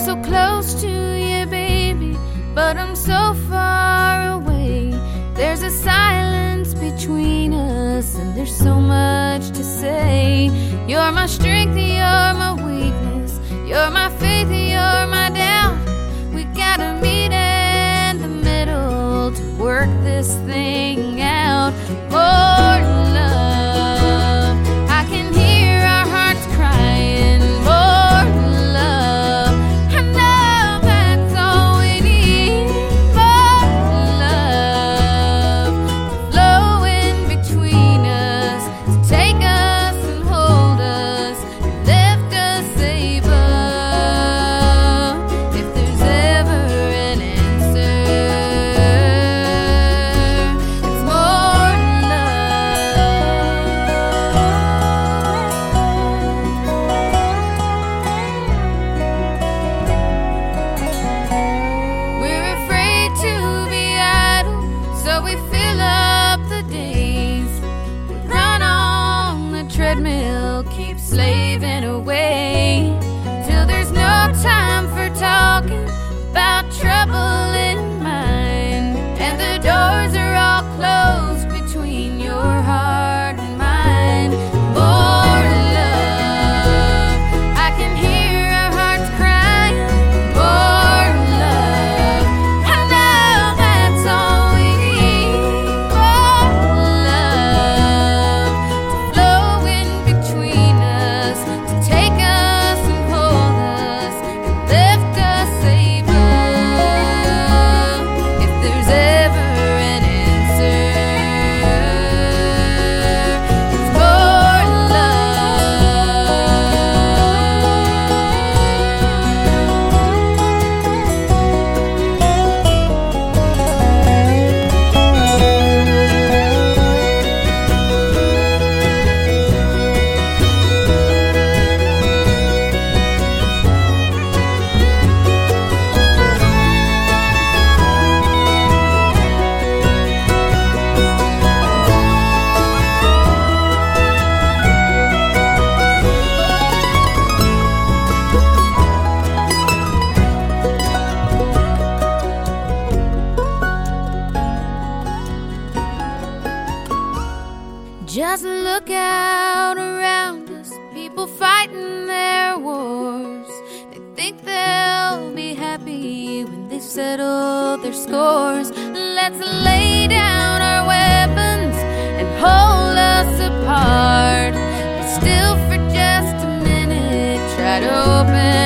so close to you, baby, but I'm so far away. There's a silence between us, and there's so much to say. You're my strength, you're my weakness, you're my faith, you're my doubt. look out around us, people fighting their wars. They think they'll be happy when they settle their scores. Let's lay down our weapons and hold us apart. But still, for just a minute, try to open.